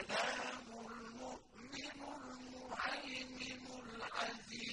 السلام المؤمن المهيمن العزيز.